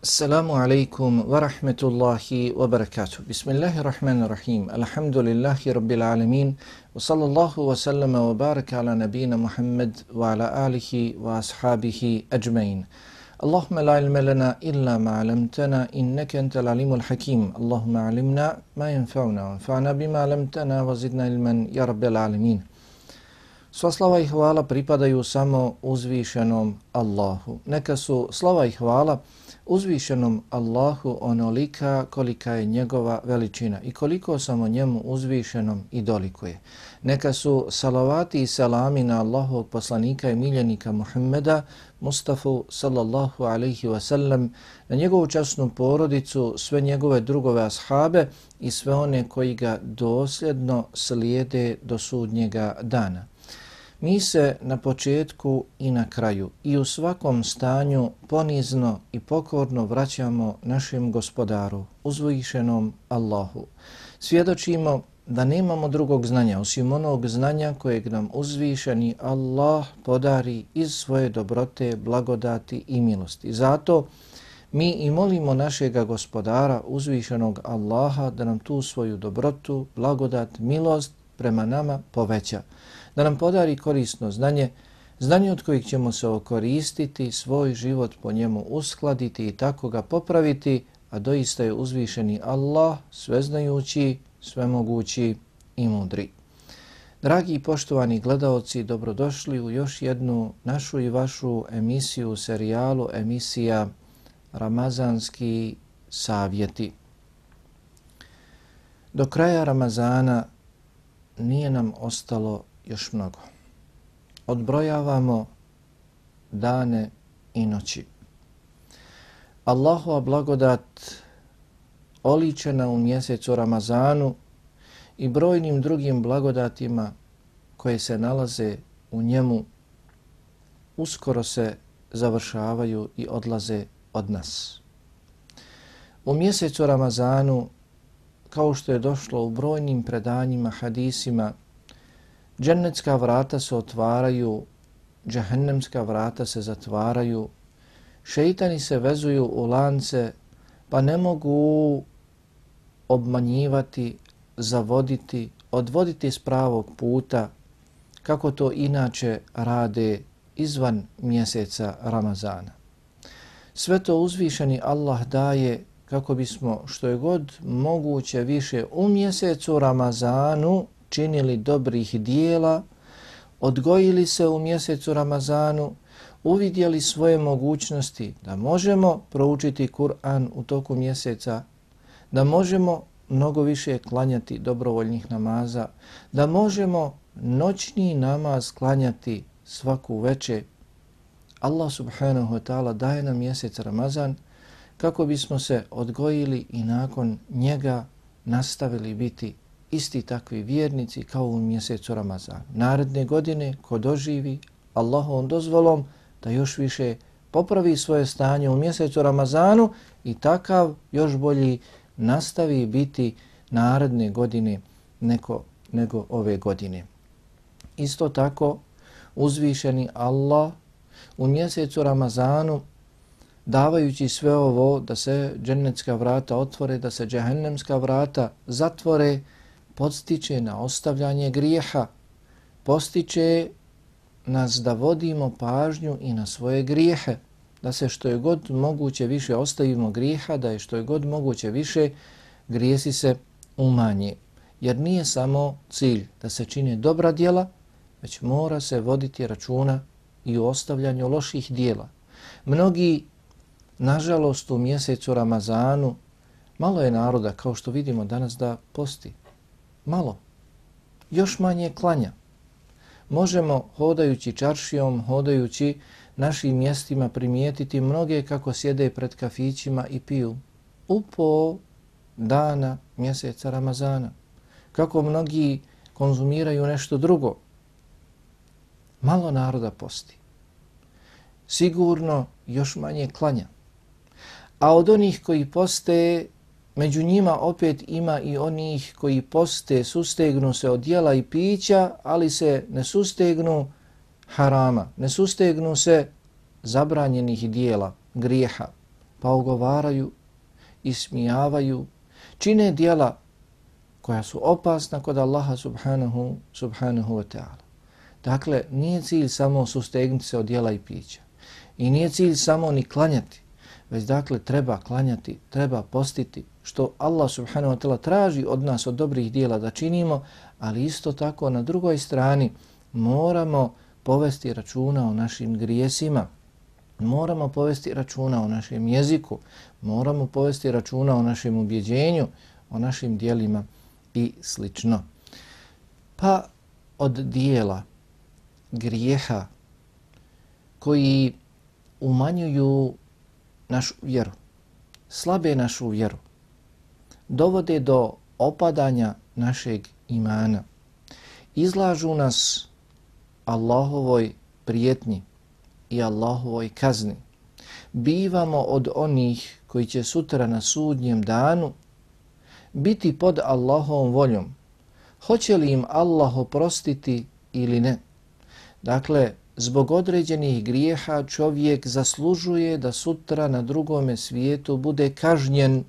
Assalamu alaikum wa rahmetullahi wa barakatuh. Bismillahirrahmanirrahim. Alhamdulillahi rabbil alamin. Wa sallallahu wa sallama wa baraka ala nabina Muhammad wa ala alihi wa ashabihi ajmain. Allahumma la ilma lana illa ma alamtana innaka antal alimul hakim. Allahumma alimna ma yanfa'una wa fa'na bima alamtana wa zidna ilman ya rabbil alamin. Sva slava i hvala pripadaju samo uzvišenom Allahu. Neka su slava i hvala uzvišenom Allahu onolika kolika je njegova veličina i koliko samo njemu uzvišenom i dolikuje. Neka su salavati i salami na Allahovog poslanika i miljenika Muhammeda, Mustafa sallallahu alaihi wasallam, na njegovu časnu porodicu, sve njegove drugove ashabe i sve one koji ga dosljedno slijede do sudnjega dana. Mi se na početku i na kraju i u svakom stanju ponizno i pokorno vraćamo našem gospodaru, uzvojišenom Allahu. Svjedočimo da nemamo drugog znanja osim onog znanja kojeg nam uzvišeni Allah podari iz svoje dobrote, blagodati i milosti. Zato mi i molimo našega gospodara, uzvišenog Allaha, da nam tu svoju dobrotu, blagodat, milost prema nama poveća da nam podari korisno znanje, znanje od kojeg ćemo se okoristiti, svoj život po njemu uskladiti i tako ga popraviti, a doista je uzvišeni Allah, sveznajući, svemogući i mudri. Dragi i poštovani gledaoci, dobrodošli u još jednu našu i vašu emisiju, serijalu, emisija Ramazanski savjeti. Do kraja Ramazana nije nam ostalo još mnogo. Odbrojavamo dane i noći. Allahova blagodat oličena u mjesecu Ramazanu i brojnim drugim blagodatima koje se nalaze u njemu uskoro se završavaju i odlaze od nas. U mjesecu Ramazanu, kao što je došlo u brojnim predanjima, hadisima, Džennetska vrata se otvaraju, džahennemska vrata se zatvaraju, šeitani se vezuju u lance, pa ne mogu obmanjivati, zavoditi, odvoditi s pravog puta, kako to inače rade izvan mjeseca Ramazana. Sve to uzvišeni Allah daje kako bismo što je god moguće više u mjesecu Ramazanu činili dobrih dijela, odgojili se u mjesecu Ramazanu, uvidjeli svoje mogućnosti da možemo proučiti Kur'an u toku mjeseca, da možemo mnogo više klanjati dobrovoljnih namaza, da možemo noćni namaz klanjati svaku veče. Allah subhanahu wa ta'ala daje nam mjesec Ramazan kako bismo se odgojili i nakon njega nastavili biti isti takvi vjernici kao u mjesecu Ramazan. Naredne godine ko doživi Allahovom dozvolom da još više popravi svoje stanje u mjesecu Ramazanu i takav još bolji nastavi biti naredne godine neko, nego ove godine. Isto tako uzvišeni Allah u mjesecu Ramazanu davajući sve ovo da se džennetska vrata otvore, da se džehennemska vrata zatvore, podstiče na ostavljanje grijeha, postiče nas da vodimo pažnju i na svoje grijehe, da se što je god moguće više ostavimo grijeha, da je što je god moguće više grijesi se umanje. Jer nije samo cilj da se čine dobra djela, već mora se voditi računa i u ostavljanju loših dijela. Mnogi, nažalost, u mjesecu Ramazanu, malo je naroda, kao što vidimo danas, da posti malo, još manje klanja. Možemo hodajući čaršijom, hodajući našim mjestima primijetiti mnoge kako sjede pred kafićima i piju u po dana mjeseca Ramazana. Kako mnogi konzumiraju nešto drugo. Malo naroda posti. Sigurno još manje klanja. A od onih koji poste Među njima opet ima i onih koji poste, sustegnu se od jela i pića, ali se ne sustegnu harama, ne sustegnu se zabranjenih dijela, grijeha. pa ogovaraju, ismijavaju, čine dijela koja su opasna kod Allaha subhanahu, subhanahu wa ta'ala. Dakle, nije cilj samo sustegnuti se od dijela i pića. I nije cilj samo ni klanjati, već dakle treba klanjati, treba postiti, što Allah subhanahu wa ta'ala traži od nas od dobrih dijela da činimo, ali isto tako na drugoj strani moramo povesti računa o našim grijesima, moramo povesti računa o našem jeziku, moramo povesti računa o našem ubjeđenju, o našim dijelima i slično. Pa od dijela grijeha koji umanjuju našu vjeru, slabe našu vjeru, dovode do opadanja našeg imana, izlažu nas Allahovoj prijetnji i Allahovoj kazni. Bivamo od onih koji će sutra na sudnjem danu biti pod Allahovom voljom. Hoće li im Allah oprostiti ili ne? Dakle, zbog određenih grijeha čovjek zaslužuje da sutra na drugome svijetu bude kažnjen.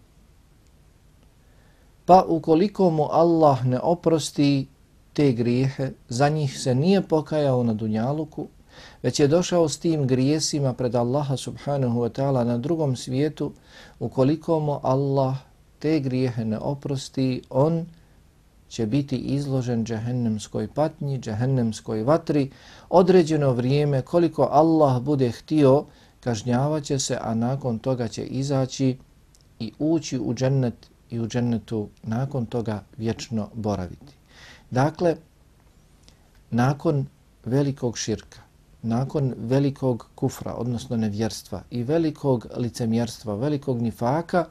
Pa ukoliko mu Allah ne oprosti te grijehe, za njih se nije pokajao na dunjaluku, već je došao s tim grijesima pred Allaha subhanahu wa ta'ala na drugom svijetu, ukoliko mu Allah te grijehe ne oprosti, on će biti izložen džahennemskoj patnji, džahennemskoj vatri, određeno vrijeme koliko Allah bude htio, kažnjavaće se, a nakon toga će izaći i ući u džennet i u džennetu nakon toga vječno boraviti. Dakle, nakon velikog širka, nakon velikog kufra, odnosno nevjerstva i velikog licemjerstva, velikog nifaka,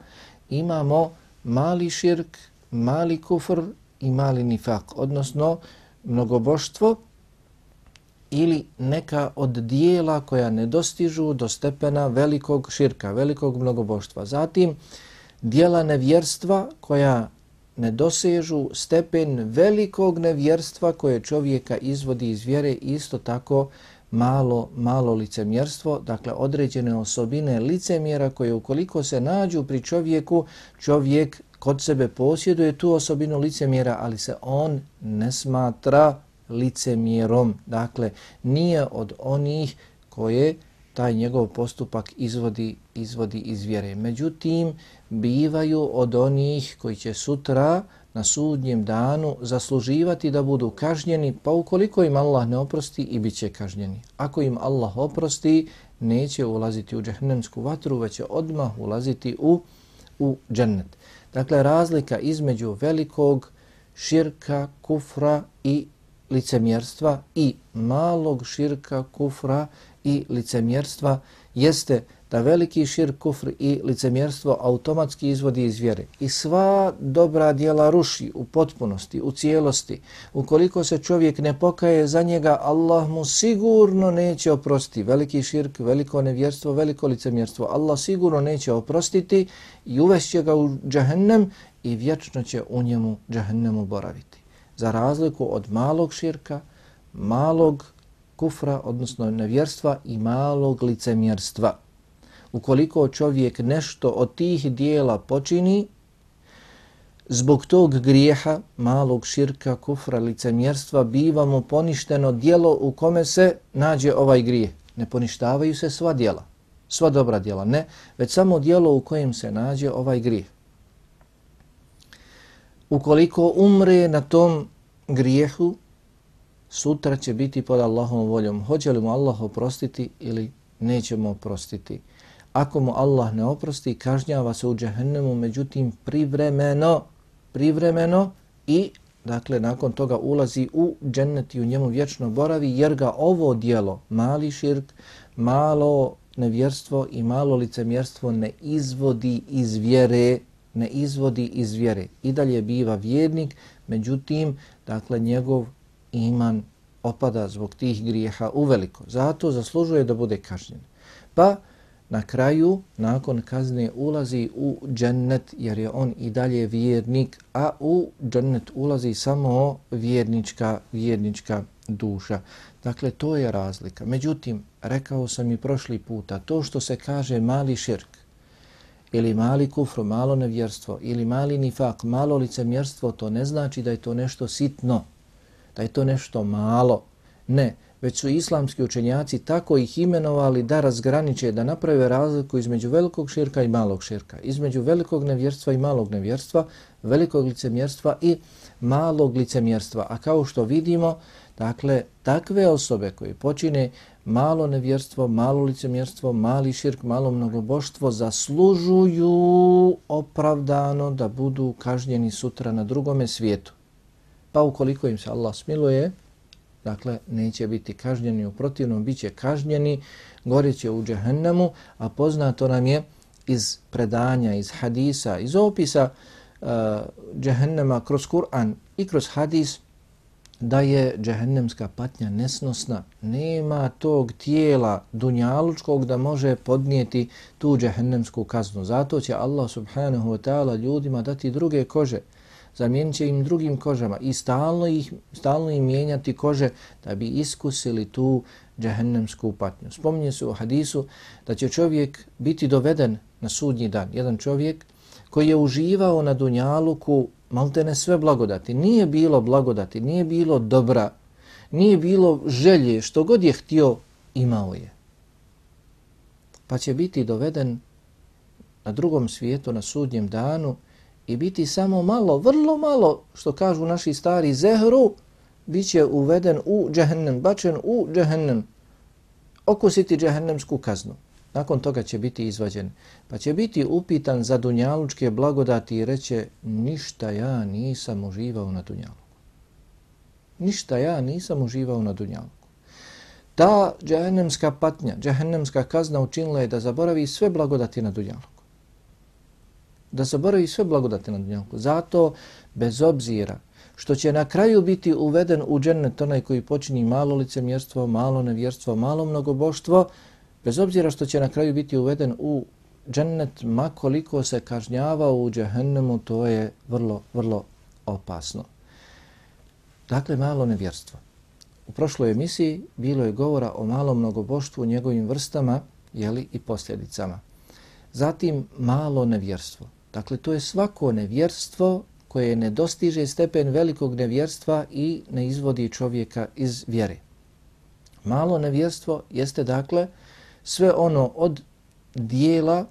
imamo mali širk, mali kufr i mali nifak, odnosno mnogoboštvo ili neka od dijela koja ne dostižu do stepena velikog širka, velikog mnogoboštva. Zatim, dijela nevjerstva koja ne dosežu stepen velikog nevjerstva koje čovjeka izvodi iz vjere isto tako malo, malo licemjerstvo, dakle određene osobine licemjera koje ukoliko se nađu pri čovjeku, čovjek kod sebe posjeduje tu osobinu licemjera, ali se on ne smatra licemjerom. Dakle, nije od onih koje taj njegov postupak izvodi, izvodi iz vjere. Međutim, bivaju od onih koji će sutra na sudnjem danu zasluživati da budu kažnjeni, pa ukoliko im Allah ne oprosti i bit će kažnjeni. Ako im Allah oprosti, neće ulaziti u džahnemsku vatru, već će odmah ulaziti u, u džennet. Dakle, razlika između velikog širka, kufra i licemjerstva i malog širka, kufra i licemjerstva jeste da veliki šir, kufr i licemjerstvo automatski izvodi iz vjere. I sva dobra dijela ruši u potpunosti, u cijelosti. Ukoliko se čovjek ne pokaje za njega, Allah mu sigurno neće oprostiti. Veliki širk, veliko nevjerstvo, veliko licemjerstvo. Allah sigurno neće oprostiti i uvešće ga u džahennem i vječno će u njemu džahennemu boraviti. Za razliku od malog širka, malog kufra, odnosno nevjerstva i malog licemjerstva ukoliko čovjek nešto od tih dijela počini, zbog tog grijeha, malog širka, kufra, licemjerstva, biva mu poništeno dijelo u kome se nađe ovaj grijeh. Ne poništavaju se sva dijela, sva dobra dijela, ne, već samo dijelo u kojem se nađe ovaj grijeh. Ukoliko umre na tom grijehu, sutra će biti pod Allahom voljom. Hoće li mu Allah oprostiti ili nećemo oprostiti? Ako mu Allah ne oprosti, kažnjava se u džehennemu, međutim privremeno, privremeno i dakle nakon toga ulazi u džennet i u njemu vječno boravi jer ga ovo dijelo, mali širk, malo nevjerstvo i malo licemjerstvo ne izvodi iz vjere, ne izvodi iz vjere. I dalje biva vjernik, međutim, dakle njegov iman opada zbog tih grijeha uveliko. Zato zaslužuje da bude kažnjen. Pa, na kraju, nakon kazne, ulazi u džennet jer je on i dalje vjernik, a u džennet ulazi samo vjernička, vjernička duša. Dakle, to je razlika. Međutim, rekao sam i prošli puta, to što se kaže mali širk, ili mali kufr, malo nevjerstvo, ili mali nifak, malo licemjerstvo, to ne znači da je to nešto sitno, da je to nešto malo. Ne, već su islamski učenjaci tako ih imenovali da razgraniče, da naprave razliku između velikog širka i malog širka, između velikog nevjerstva i malog nevjerstva, velikog licemjerstva i malog licemjerstva. A kao što vidimo, dakle, takve osobe koje počine malo nevjerstvo, malo licemjerstvo, mali širk, malo mnogoboštvo zaslužuju opravdano da budu kažnjeni sutra na drugome svijetu. Pa ukoliko im se Allah smiluje, dakle, neće biti kažnjeni u protivnom, bit će kažnjeni, goreće u džehennemu, a poznato nam je iz predanja, iz hadisa, iz opisa uh, džehennema kroz Kur'an i kroz hadis, da je džehennemska patnja nesnosna. Nema tog tijela dunjalučkog da može podnijeti tu džehennemsku kaznu. Zato će Allah subhanahu wa ta'ala ljudima dati druge kože, zamijenit će im drugim kožama i stalno, ih, stalno im mijenjati kože da bi iskusili tu džehennemsku patnju. Spominje se u hadisu da će čovjek biti doveden na sudnji dan. Jedan čovjek koji je uživao na dunjaluku maltene sve blagodati. Nije bilo blagodati, nije bilo dobra, nije bilo želje, što god je htio, imao je. Pa će biti doveden na drugom svijetu, na sudnjem danu i biti samo malo, vrlo malo, što kažu naši stari zehru, bit će uveden u džehennem, bačen u džehennem, okusiti džehennemsku kaznu nakon toga će biti izvađen, pa će biti upitan za dunjalučke blagodati i reće ništa ja nisam uživao na dunjaluku. Ništa ja nisam uživao na dunjaluku. Ta džahennemska patnja, džahennemska kazna učinila je da zaboravi sve blagodati na dunjaluku. Da zaboravi sve blagodate na dunjalku. Zato, bez obzira što će na kraju biti uveden u džennet onaj koji počini malo licemjerstvo, malo nevjerstvo, malo mnogoboštvo, bez obzira što će na kraju biti uveden u džennet, makoliko se kažnjava u džehennemu, to je vrlo, vrlo opasno. Dakle, malo nevjerstvo. U prošloj emisiji bilo je govora o malom mnogoboštvu, njegovim vrstama jeli, i posljedicama. Zatim, malo nevjerstvo. Dakle, to je svako nevjerstvo koje ne dostiže stepen velikog nevjerstva i ne izvodi čovjeka iz vjere. Malo nevjerstvo jeste, dakle, sve ono od dijela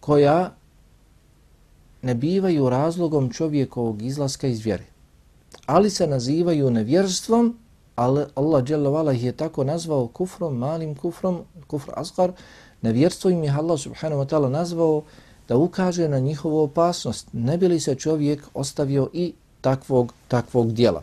koja ne bivaju razlogom čovjekovog izlaska iz vjere. Ali se nazivaju nevjerstvom, ali Allah dželovala ih je tako nazvao kufrom, malim kufrom, kufr asgar, nevjerstvo im je Allah subhanahu wa ta'ala nazvao da ukaže na njihovu opasnost. Ne bi li se čovjek ostavio i takvog, takvog dijela.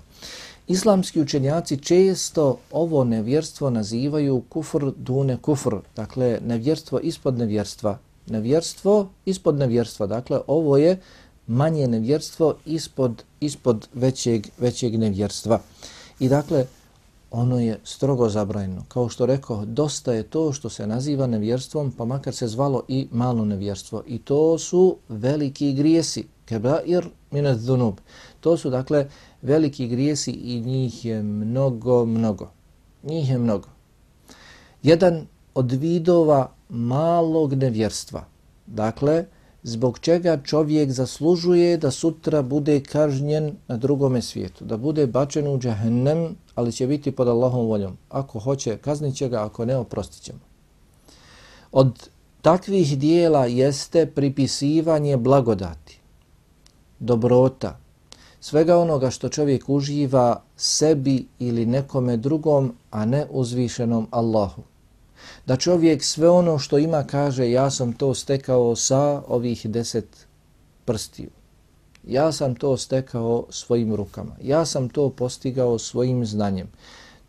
Islamski učenjaci često ovo nevjerstvo nazivaju kufr dune kufr, dakle nevjerstvo ispod nevjerstva. Nevjerstvo ispod nevjerstva, dakle ovo je manje nevjerstvo ispod, ispod većeg, većeg nevjerstva. I dakle, ono je strogo zabrojeno. Kao što rekao, dosta je to što se naziva nevjerstvom, pa makar se zvalo i malo nevjerstvo. I to su veliki grijesi, kebair minad dhunub. To su, dakle, veliki grijesi i njih je mnogo, mnogo. Njih je mnogo. Jedan od vidova malog nevjerstva, dakle, zbog čega čovjek zaslužuje da sutra bude kažnjen na drugome svijetu, da bude bačen u džahennem, ali će biti pod Allahom voljom. Ako hoće, kaznit će ga, ako ne, oprostit ćemo. Od takvih dijela jeste pripisivanje blagodati, dobrota, svega onoga što čovjek uživa sebi ili nekome drugom, a ne uzvišenom Allahu. Da čovjek sve ono što ima kaže ja sam to stekao sa ovih deset prstiju. Ja sam to stekao svojim rukama. Ja sam to postigao svojim znanjem.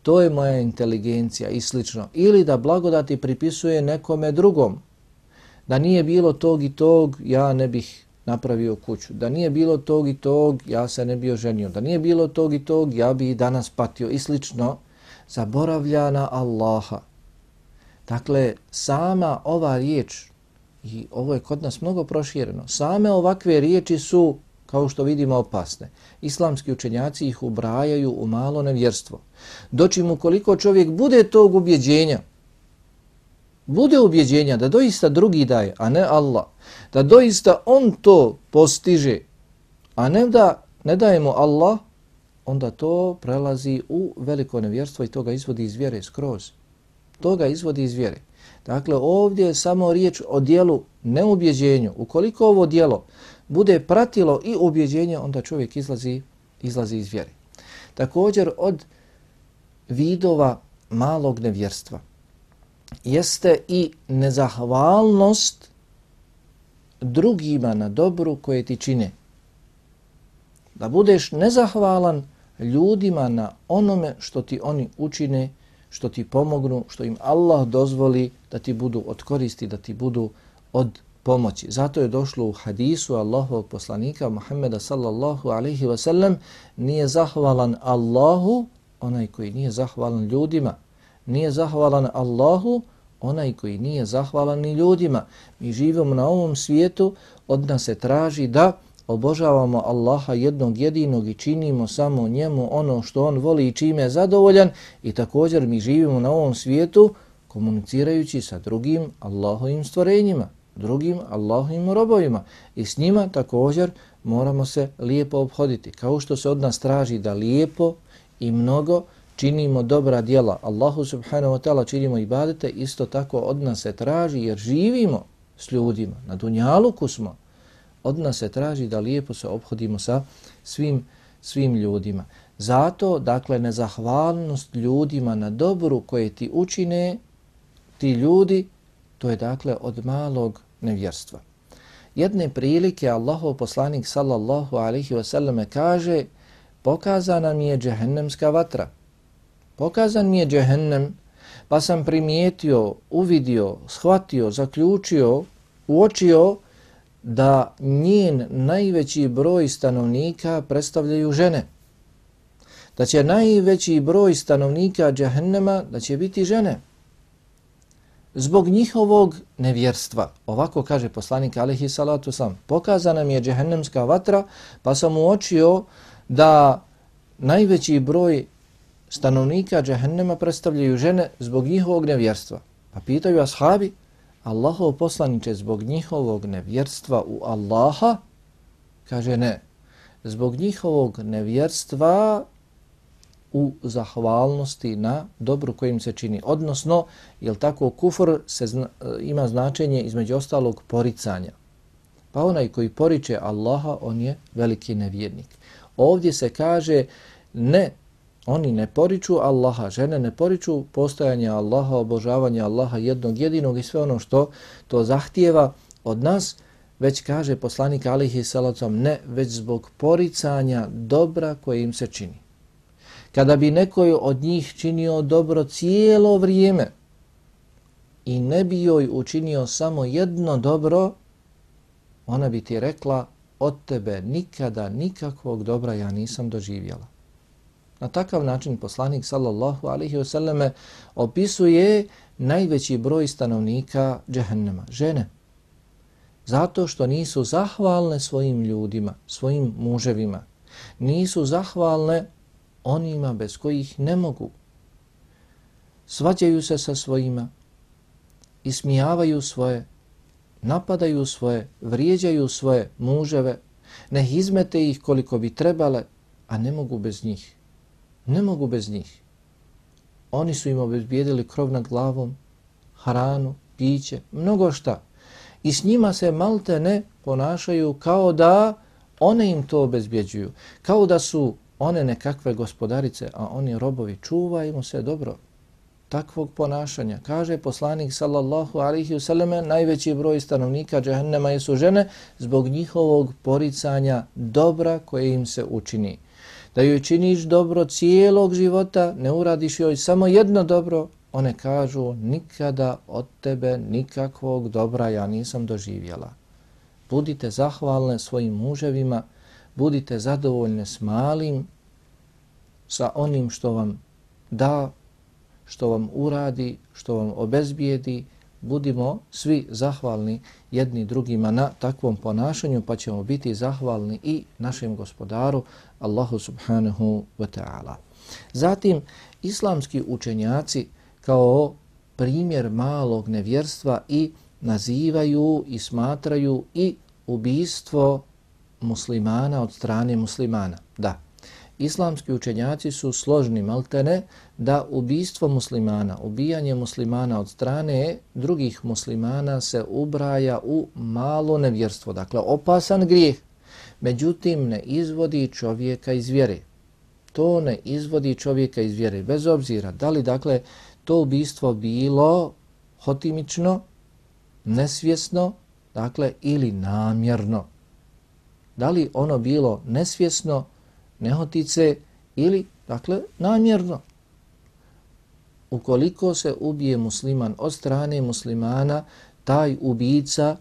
To je moja inteligencija i slično. Ili da blagodati pripisuje nekome drugom. Da nije bilo tog i tog, ja ne bih napravio kuću. Da nije bilo tog i tog, ja se ne bio ženio. Da nije bilo tog i tog, ja bi i danas patio. I slično, zaboravlja na Allaha. Dakle, sama ova riječ, i ovo je kod nas mnogo prošireno, same ovakve riječi su, kao što vidimo, opasne. Islamski učenjaci ih ubrajaju u malo nevjerstvo. Dočim ukoliko koliko čovjek bude tog ubjeđenja, bude ubjeđenja da doista drugi daje, a ne Allah, da doista on to postiže, a ne da ne dajemo Allah, onda to prelazi u veliko nevjerstvo i to ga izvodi iz vjere skroz. To ga izvodi iz vjere. Dakle, ovdje je samo riječ o dijelu neubjeđenju. Ukoliko ovo dijelo bude pratilo i ubjeđenje, onda čovjek izlazi, izlazi iz vjere. Također, od vidova malog nevjerstva jeste i nezahvalnost drugima na dobru koje ti čine. Da budeš nezahvalan ljudima na onome što ti oni učine, što ti pomognu, što im Allah dozvoli da ti budu od koristi, da ti budu od pomoći. Zato je došlo u hadisu Allahovog poslanika Muhammeda sallallahu alaihi wa sallam nije zahvalan Allahu, onaj koji nije zahvalan ljudima, nije zahvalan Allahu, onaj koji nije zahvalan ni ljudima. Mi živimo na ovom svijetu, od nas se traži da obožavamo Allaha jednog jedinog i činimo samo njemu ono što on voli i čime je zadovoljan i također mi živimo na ovom svijetu komunicirajući sa drugim Allahovim stvorenjima, drugim Allahovim robovima i s njima također moramo se lijepo obhoditi. Kao što se od nas traži da lijepo i mnogo činimo dobra djela, Allahu subhanahu wa ta'ala činimo ibadete, isto tako od nas se traži jer živimo s ljudima, na dunjaluku smo, od nas se traži da lijepo se obhodimo sa svim, svim ljudima. Zato, dakle, nezahvalnost ljudima na dobru koje ti učine, ti ljudi, to je dakle od malog nevjerstva. Jedne prilike Allahov poslanik sallallahu alaihi wasallam kaže pokazana mi je džehennemska vatra. Pokazan mi je džehennem, pa sam primijetio, uvidio, shvatio, zaključio, uočio da njen najveći broj stanovnika predstavljaju žene. Da će najveći broj stanovnika džahennema da će biti žene. Zbog njihovog nevjerstva, ovako kaže poslanik alihi salatu sam, pokazana mi je džahennemska vatra, pa sam uočio da najveći broj stanovnika džahennema predstavljaju žene zbog njihovog nevjerstva. Pa pitaju ashabi, Allahov poslaniče zbog njihovog nevjerstva u Allaha, kaže ne, zbog njihovog nevjerstva u zahvalnosti na dobru kojim se čini. Odnosno, jel tako, kufr se zna, ima značenje između ostalog poricanja. Pa onaj koji poriče Allaha, on je veliki nevjernik. Ovdje se kaže ne Oni ne poriču Allaha, žene ne poriču postojanje Allaha, obožavanje Allaha jednog jedinog i sve ono što to zahtijeva od nas, već kaže poslanik alihi salacom ne, već zbog poricanja dobra koje im se čini. Kada bi neko od njih činio dobro cijelo vrijeme i ne bi joj učinio samo jedno dobro, ona bi ti rekla od tebe nikada nikakvog dobra ja nisam doživjela. Na takav način poslanik sallallahu alaihi wasallame opisuje najveći broj stanovnika džehennema, žene. Zato što nisu zahvalne svojim ljudima, svojim muževima. Nisu zahvalne onima bez kojih ne mogu. Svađaju se sa svojima, ismijavaju svoje, napadaju svoje, vrijeđaju svoje muževe, ne izmete ih koliko bi trebale, a ne mogu bez njih. Ne mogu bez njih. Oni su im obezbijedili krov nad glavom, hranu, piće, mnogo šta. I s njima se malte ne ponašaju kao da one im to obezbjeđuju. Kao da su one nekakve gospodarice, a oni robovi. Čuvajmo se dobro takvog ponašanja. Kaže poslanik sallallahu alihi vseleme, najveći broj stanovnika džehennema su žene zbog njihovog poricanja dobra koje im se učini da joj činiš dobro cijelog života, ne uradiš joj samo jedno dobro, one kažu nikada od tebe nikakvog dobra ja nisam doživjela. Budite zahvalne svojim muževima, budite zadovoljne s malim, sa onim što vam da, što vam uradi, što vam obezbijedi, budimo svi zahvalni jedni drugima na takvom ponašanju, pa ćemo biti zahvalni i našem gospodaru, Allahu subhanahu wa ta'ala. Zatim, islamski učenjaci kao primjer malog nevjerstva i nazivaju i smatraju i ubistvo muslimana od strane muslimana. Da, islamski učenjaci su složni maltene da ubistvo muslimana, ubijanje muslimana od strane drugih muslimana se ubraja u malo nevjerstvo, dakle opasan grijeh, međutim ne izvodi čovjeka iz vjere. To ne izvodi čovjeka iz vjere, bez obzira da li dakle to ubistvo bilo hotimično, nesvjesno, dakle ili namjerno. Da li ono bilo nesvjesno, nehotice ili dakle namjerno. Ukoliko se ubije musliman od strane muslimana, taj ubica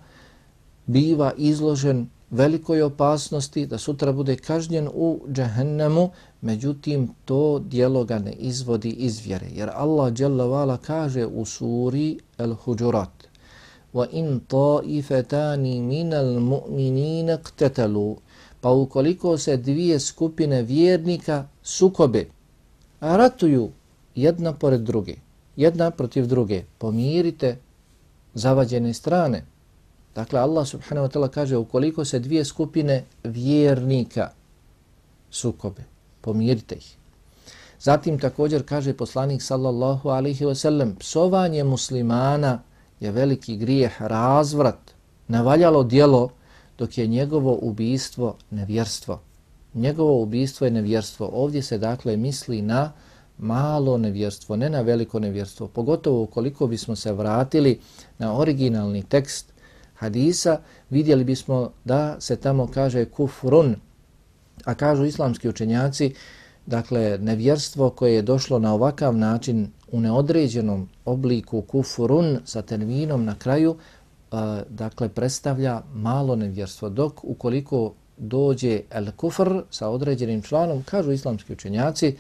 biva izložen velikoj opasnosti da sutra bude kažnjen u džahennemu, međutim to dijelo ga ne izvodi iz vjere. Jer Allah dželle kaže u suri El-Huđurat وَإِن طَائِفَتَانِ مِنَ الْمُؤْمِنِينَ اقْتَتَلُوا Pa ukoliko se dvije skupine vjernika sukobe, ratuju jedna pored druge, jedna protiv druge, pomirite zavađene strane. Dakle, Allah subhanahu wa ta'ala kaže ukoliko se dvije skupine vjernika sukobe, pomirite ih. Zatim također kaže poslanik sallallahu alaihi wa sallam, psovanje muslimana je veliki grijeh, razvrat, navaljalo dijelo, dok je njegovo ubijstvo nevjerstvo. Njegovo ubijstvo je nevjerstvo. Ovdje se dakle misli na malo nevjerstvo, ne na veliko nevjerstvo. Pogotovo ukoliko bismo se vratili na originalni tekst hadisa, vidjeli bismo da se tamo kaže kufrun, a kažu islamski učenjaci, dakle nevjerstvo koje je došlo na ovakav način u neodređenom obliku kufurun sa terminom na kraju, dakle predstavlja malo nevjerstvo. Dok ukoliko dođe el kufr sa određenim članom, kažu islamski učenjaci,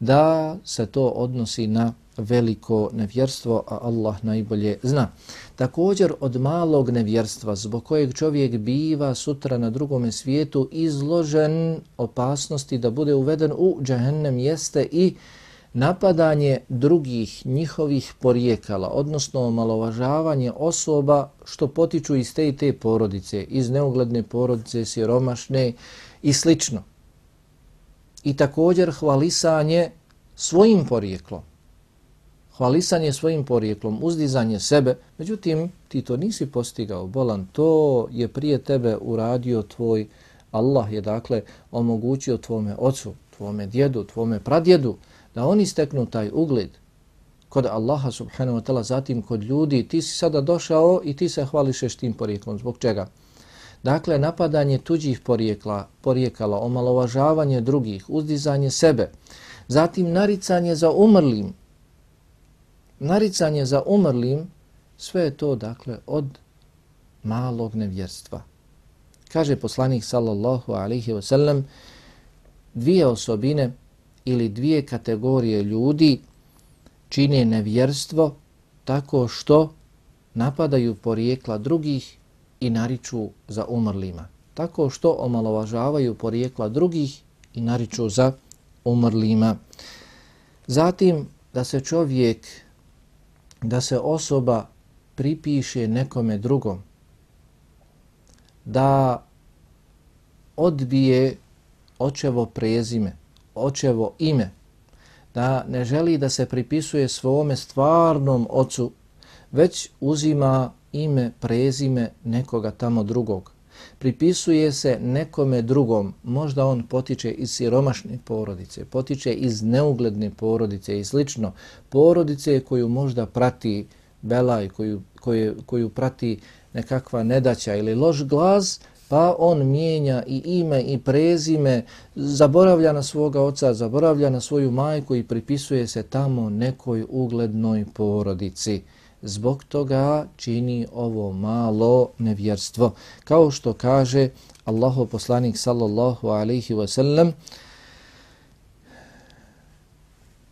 da se to odnosi na veliko nevjerstvo, a Allah najbolje zna. Također od malog nevjerstva, zbog kojeg čovjek biva sutra na drugome svijetu izložen opasnosti da bude uveden u džahennem, jeste i napadanje drugih njihovih porijekala, odnosno omalovažavanje osoba što potiču iz te i te porodice, iz neugledne porodice, siromašne i slično. I također hvalisanje svojim porijeklom. Hvalisanje svojim porijeklom, uzdizanje sebe. Međutim, ti to nisi postigao, bolan. To je prije tebe uradio tvoj Allah je dakle omogućio tvome ocu, tvome djedu, tvome pradjedu da oni steknu taj ugled kod Allaha subhanahu wa ta'ala, zatim kod ljudi, ti si sada došao i ti se hvališeš tim porijeklom. Zbog čega? Dakle, napadanje tuđih porijekla, porijekala, omalovažavanje drugih, uzdizanje sebe, zatim naricanje za umrlim, naricanje za umrlim, sve je to, dakle, od malog nevjerstva. Kaže poslanik sallallahu alaihi wa sallam, dvije osobine ili dvije kategorije ljudi čine nevjerstvo tako što napadaju porijekla drugih i nariču za umrlima. Tako što omalovažavaju porijekla drugih i nariču za umrlima. Zatim da se čovjek, da se osoba pripiše nekome drugom, da odbije očevo prezime, očevo ime, da ne želi da se pripisuje svome stvarnom ocu, već uzima ime, prezime nekoga tamo drugog. Pripisuje se nekome drugom, možda on potiče iz siromašne porodice, potiče iz neugledne porodice i slično, porodice koju možda prati belaj, koju, koju, koju prati nekakva nedaća ili loš glas, pa on mijenja i ime i prezime, zaboravlja na svoga oca, zaboravlja na svoju majku i pripisuje se tamo nekoj uglednoj porodici. Zbog toga čini ovo malo nevjerstvo. Kao što kaže Allahov poslanik sallallahu alaihi wasallam,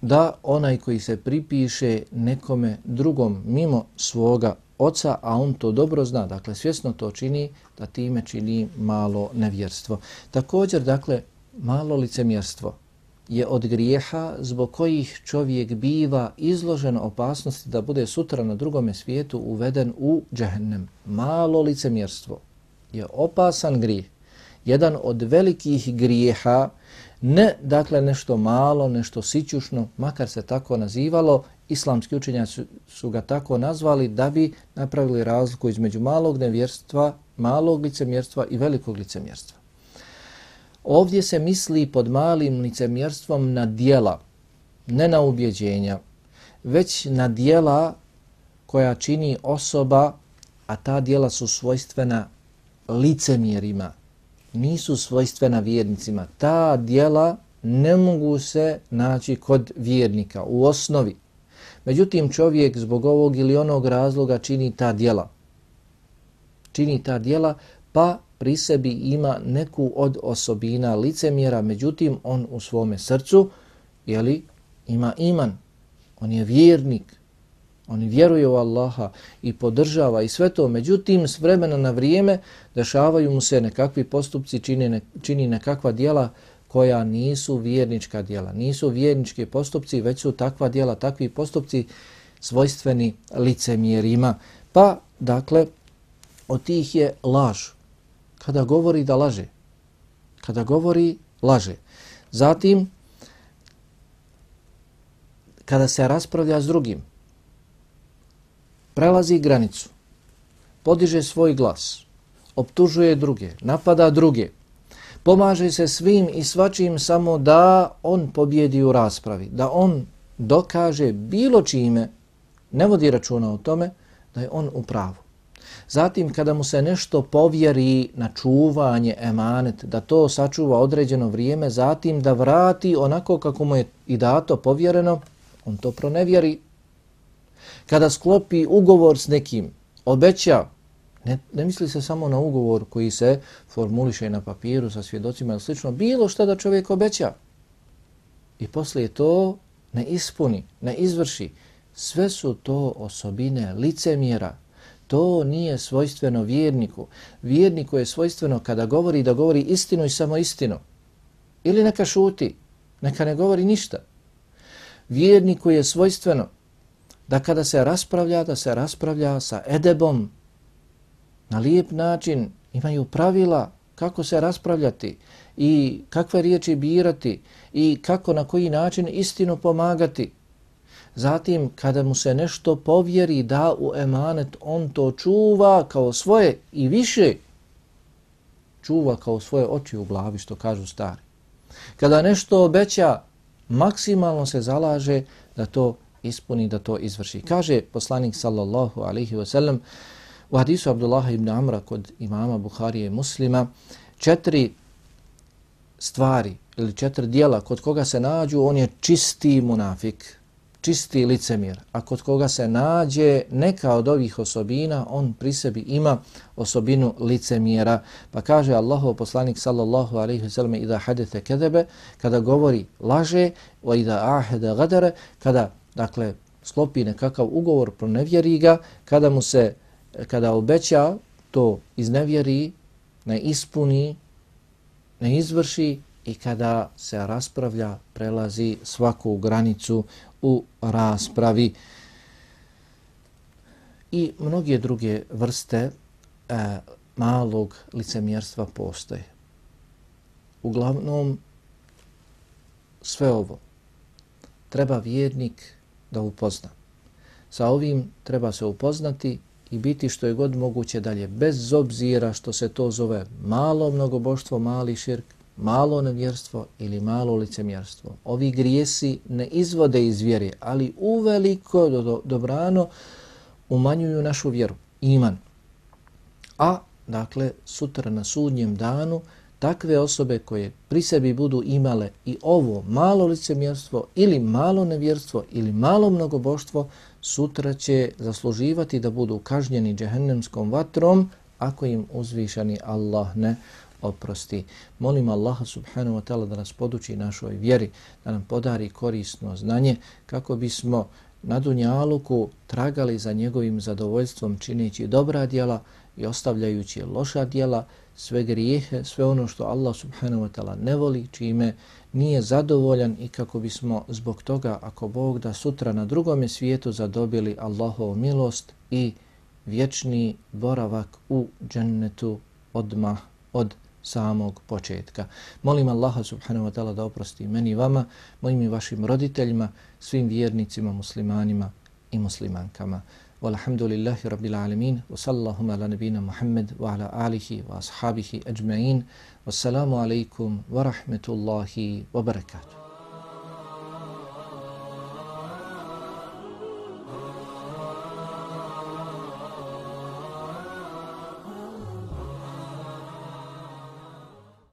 da onaj koji se pripiše nekome drugom mimo svoga oca, a on to dobro zna, dakle svjesno to čini, da time čini malo nevjerstvo. Također, dakle, malo licemjerstvo. je od grijeha zbog kojih čovjek biva izložen opasnosti da bude sutra na drugome svijetu uveden u džehennem. Malo licemjerstvo je opasan grijeh. Jedan od velikih grijeha, ne dakle nešto malo, nešto sićušno, makar se tako nazivalo, islamski učenjaci su, su ga tako nazvali da bi napravili razliku između malog nevjerstva, malog licemjerstva i velikog licemjerstva. Ovdje se misli pod malim licemjerstvom na dijela, ne na ubjeđenja, već na dijela koja čini osoba, a ta dijela su svojstvena licemjerima, nisu svojstvena vjernicima. Ta dijela ne mogu se naći kod vjernika u osnovi. Međutim, čovjek zbog ovog ili onog razloga čini ta dijela. Čini ta dijela, pa pri sebi ima neku od osobina licemjera, međutim on u svome srcu jeli, ima iman, on je vjernik, on vjeruje u Allaha i podržava i sve to, međutim s vremena na vrijeme dešavaju mu se nekakvi postupci, čini, ne, čini nekakva dijela koja nisu vjernička dijela, nisu vjernički postupci, već su takva dijela, takvi postupci svojstveni licemjerima. Pa, dakle, od tih je laž, kada govori da laže. Kada govori, laže. Zatim, kada se raspravlja s drugim, prelazi granicu, podiže svoj glas, optužuje druge, napada druge, pomaže se svim i svačim samo da on pobjedi u raspravi, da on dokaže bilo čime, ne vodi računa o tome, da je on u pravu. Zatim kada mu se nešto povjeri na čuvanje emanet, da to sačuva određeno vrijeme, zatim da vrati onako kako mu je i dato povjereno, on to pronevjeri. Kada sklopi ugovor s nekim, obeća, ne, ne misli se samo na ugovor koji se formuliše na papiru sa svjedocima ili slično, bilo što da čovjek obeća. I poslije to ne ispuni, ne izvrši. Sve su to osobine licemjera, To nije svojstveno vjerniku. Vjerniku je svojstveno kada govori da govori istinu i samo istinu. Ili neka šuti, neka ne govori ništa. Vjerniku je svojstveno da kada se raspravlja, da se raspravlja sa edebom na lijep način, imaju pravila kako se raspravljati i kakve riječi birati i kako na koji način istinu pomagati. Zatim, kada mu se nešto povjeri da u emanet, on to čuva kao svoje i više čuva kao svoje oči u glavi, što kažu stari. Kada nešto obeća, maksimalno se zalaže da to ispuni, da to izvrši. Kaže poslanik sallallahu alaihi wasallam u hadisu Abdullah ibn Amra kod imama Buharije i muslima, četiri stvari ili četiri dijela kod koga se nađu, on je čisti munafik čisti licemir, a kod koga se nađe neka od ovih osobina, on pri sebi ima osobinu licemjera. Pa kaže Allahov poslanik sallallahu alaihi ve sellem ida hadete kedebe, kada govori laže, wa ida ahede gadere, kada dakle, sklopi nekakav ugovor, pronevjeri ga, kada mu se, kada obeća to iznevjeri, ne ispuni, ne izvrši i kada se raspravlja, prelazi svaku granicu u raspravi i mnoge druge vrste e, malog licemjerstva postoje. Uglavnom, sve ovo treba vjernik da upozna. Sa ovim treba se upoznati i biti što je god moguće dalje, bez obzira što se to zove malo mnogoboštvo, mali širk, malo nevjerstvo ili malo licemjerstvo. Ovi grijesi ne izvode iz vjere, ali uveliko do, do, dobrano umanjuju našu vjeru, iman. A, dakle, sutra na sudnjem danu, takve osobe koje pri sebi budu imale i ovo malo licemjerstvo ili malo nevjerstvo ili malo mnogoboštvo, sutra će zasluživati da budu kažnjeni džehennemskom vatrom ako im uzvišani Allah ne oprosti. Molim Allaha subhanahu wa ta'ala da nas poduči našoj vjeri, da nam podari korisno znanje kako bismo na dunjaluku tragali za njegovim zadovoljstvom čineći dobra djela i ostavljajući loša djela sve grijehe, sve ono što Allah subhanahu wa ta'ala ne voli, čime nije zadovoljan i kako bismo zbog toga, ako Bog da sutra na drugom svijetu zadobili Allahovu milost i vječni boravak u džennetu odmah od samog početka. Molim Allaha subhanahu wa ta'ala da oprosti meni i vama, mojim i vašim roditeljima, svim vjernicima, muslimanima i muslimankama. Walhamdulillahi rabbil alamin wa sallallahu ala nabina Muhammad wa ala alihi wa ashabihi ajma'in. Wassalamu alaikum wa rahmetullahi wa barakatuh.